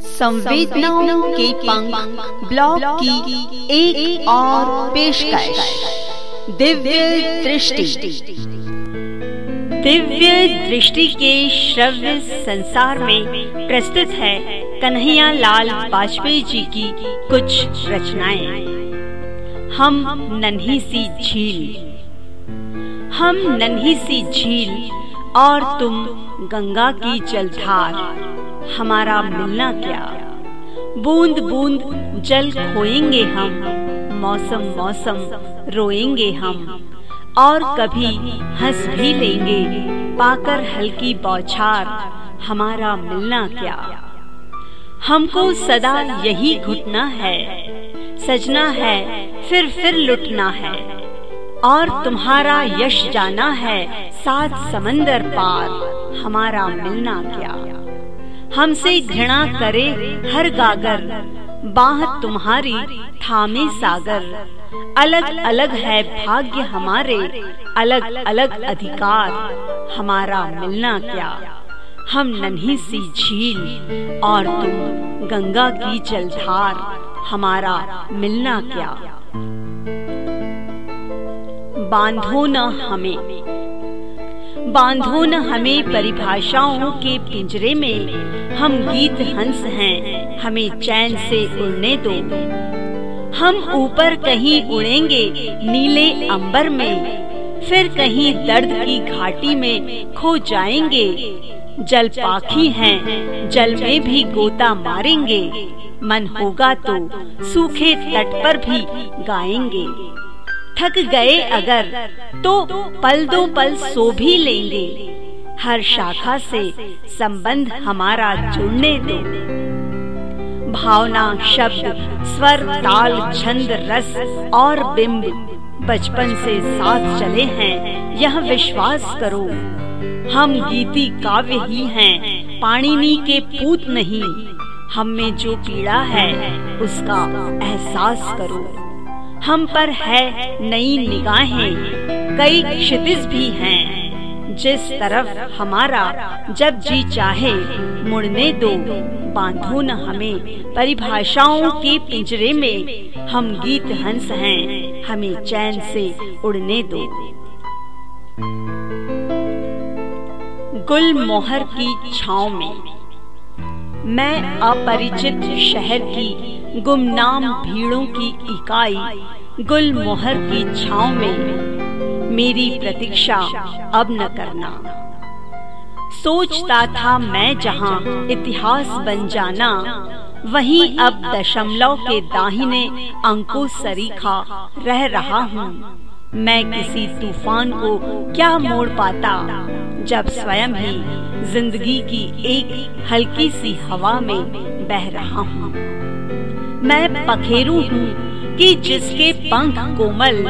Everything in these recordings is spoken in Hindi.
संवेदनाओं के पंख ब्लॉग की एक, एक और पेश दिव्य दृष्टि। दिव्य दृष्टि के श्रव्य संसार में प्रस्तुत है कन्हैया लाल वाजपेयी जी की कुछ रचनाएँ। हम नन्ही सी झील। हम नन्ही सी झील और तुम गंगा की जलधार। हमारा मिलना क्या? बूंद बूंद जल खोएँगे हम, मौसम मौसम रोएँगे हम। और कभी हंस भी लेंगे, पाकर हल्की बौछार, हमारा मिलना क्या? हमको सदा यही घुटना है, सजना है, फिर फिर लुटना है। और तुम्हारा यश जाना है, सात समंदर पार, हमारा मिलना क्या? हमसे घृणा करे हर गागर, बाह तुम्हारी थामे सागर। अलग अलग है भाग्य हमारे अलग अलग अधिकार, हमारा मिलना क्या? हम नन्ही सी झील, और तुम गंगा की जलधार, हमारा मिलना क्या? बांधो न हमें। बांधो न हमें परिभाषाओं के पिंजरे में, हम गीत हंस हैं, हमें चैन से उड़ने दो। हम ऊपर कहीं उड़ेंगे, नीले अंबर में, फिर कहीं दर्द की घाटी में खो जाएँगे। जल पाखी हैं, जल में भी गोता मारेंगे, मन होगा तो सूखे तट पर भी गाएँगे। थक गए अगर तो पल दो पल सो भी लेंगे। हर शाखा से संबंध हमारा जुड़ने दो। भावना शब्द, स्वर, ताल, छंद, रस और बिंब बचपन से साथ चले हैं, यह विश्वास करो। हम गीति काव्य ही हैं, पाणिनि के पूत नहीं। हम में जो पीड़ा है, उसका एहसास करो। हम पर है नई निगाहें। कई क्षितिज भी हैं। जिस तरफ़ हमारा जब जी चाहे, मुड़ने दो। बांधो न हमें परिभाषाओं के पिंजरे में। हम गीत हंस हैं, हमें चैन से उड़ने दो। गुल मोहर की छाव में मैं अपरिचित शहर की गुमनाम भीड़ों की इकाई गुल मोहर की छाव में मेरी प्रतीक्षा अब न करना। सोचता था मैं जहाँ इतिहास बन जाना, वहीं अब दशमलव के दाहिने अंकों सरीखा रह रहा हूँ। मैं किसी तूफ़ान को क्या मोड़ पाता? जब स्वयं ही ज़िंदगी की एक हल्की सी हवा में बह रहा हूँ। मैं पखेरू हूँ कि जिसके पंख कोमल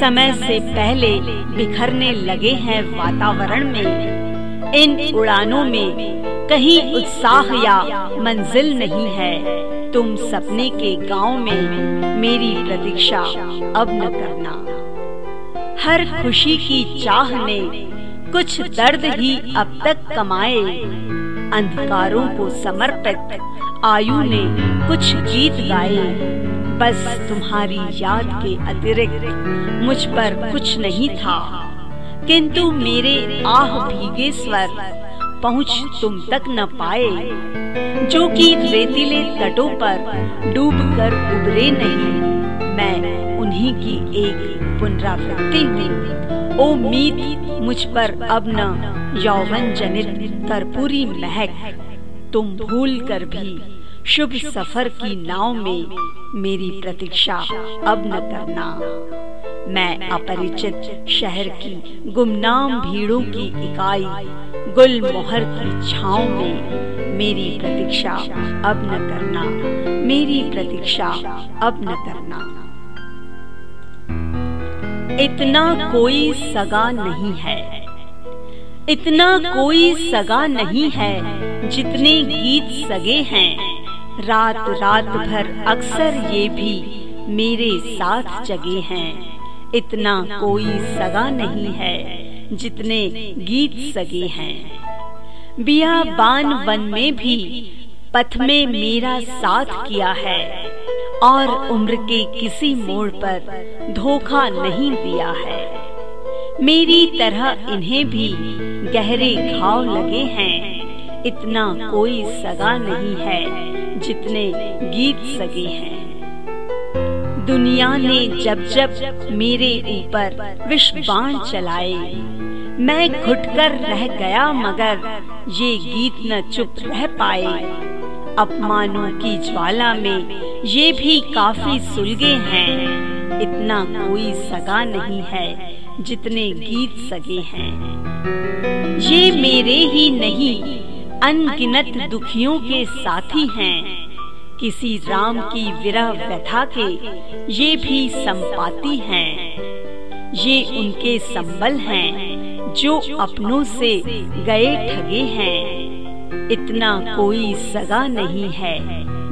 समय से पहले बिखरने लगे हैं वातावरण में। इन उड़ानों में कहीं उत्साह या मंजिल नहीं है। तुम सपने के गाँव में मेरी प्रतीक्षा अब न करना। हर खुशी की चाह ने कुछ दर्द ही अब तक कमाए। अंधकारों को समर्पित आयु ने कुछ गीत गाए। बस तुम्हारी याद के अतिरिक्त मुझ पर कुछ नहीं था। किंतु मेरे आह भीगे स्वर पहुँच तुम तक न पाए। जो कि रेतीले तटों पर डूब कर उबरे नहीं। मैं उन्हीं की एक पुनरावृत्ति हूँ ओ मीत, मुझ पर अब न यौवन जनित कर्पूरी महक, तुम भूल कर भी शुभ सफ़र की नाव में मेरी प्रतीक्षा अब न करना। मैं अपरिचित शहर की गुमनाम भीड़ों की इकाई, गुल मोहर की छाव में मेरी प्रतीक्षा अब न करना, मेरी प्रतीक्षा अब न करना। इतना कोई सगा नहीं है। इतना कोई सगा नहीं है जितने गीत सगे हैं। रात रात भर अक्सर ये भी मेरे साथ जगे हैं। इतना कोई सगा नहीं है जितने गीत सगे हैं। बिया बान वन में भी पथ में मेरा साथ किया है। और उम्र के किसी मोड़ पर धोखा नहीं दिया है। मेरी तरह इन्हें भी गहरे घाव लगे हैं। इतना कोई सगा नहीं है जितने गीत सगे हैं। दुनिया ने जब जब मेरे ऊपर विष बाण चलाए, मैं घुटकर रह गया मगर ये गीत न चुप रह पाए। अपमानों की ज्वाला में ये भी काफ़ी सुलगे हैं। इतना कोई सगा नहीं है जितने गीत सगे हैं। ये मेरे ही नहीं, अनगिनत दुखियों के साथी हैं। किसी राम की विरह व्यथा के ये भी संपाती हैं। ये उनके संबल हैं, जो अपनों से गए ठगे हैं। इतना कोई सगा नहीं है,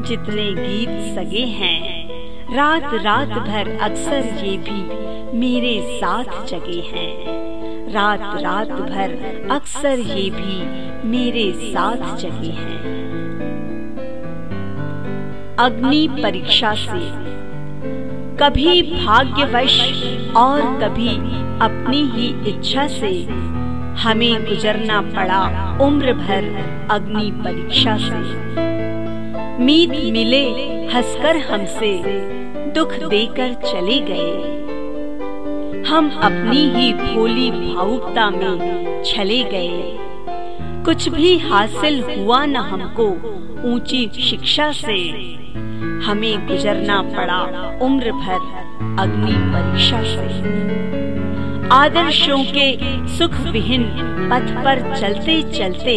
जितने गीत सगे हैं। रात रात भर अक्सर ये भी मेरे साथ जगे हैं। रात रात भर अक्सर ये भी मेरे साथ जगे हैं। अग्नि परीक्षा से कभी भाग्यवश और कभी अपनी ही इच्छा से हमें गुजरना पड़ा उम्र भर अग्नि परीक्षा से। मीत मिले हंसकर हमसे, दुख देकर चले गए। हम अपनी ही भोली भावुकता में छले गए। कुछ भी हासिल हुआ न हमको ऊँची शिक्षा से। हमें गुजरना पड़ा उम्र भर अग्नि परीक्षा से। आदर्शों के सुख विहीन पथ पर चलते चलते,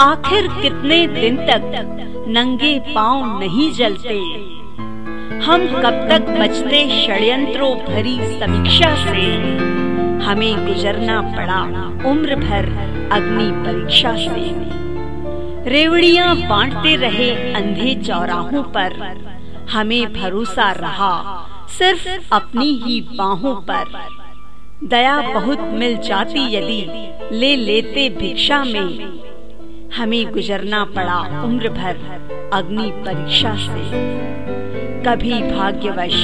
आखिर कितने दिन तक नंगे पाँव नहीं जलते? हम कब तक बचते षड्यंत्रों भरी समीक्षा से? हमें गुजरना पड़ा उम्र भर अग्नि परीक्षा से। रेवड़ियाँ बांटते रहे अंधे चौराहों पर, हमें भरोसा रहा सिर्फ़ अपनी ही बाहों पर। दया बहुत मिल जाती यदि ले लेते भिक्षा में। हमें गुजरना पड़ा उम्र भर अग्नि परीक्षा से। कभी भाग्यवश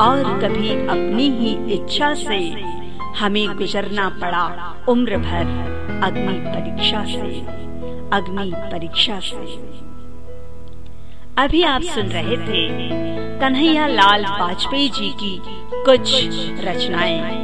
और कभी अपनी ही इच्छा से हमें गुजरना पड़ा उम्र भर अग्नि परीक्षा से, अग्नि परीक्षा से। अभी आप सुन रहे थे कन्हैया लाल वाजपेयी जी की कुछ रचनाएँ।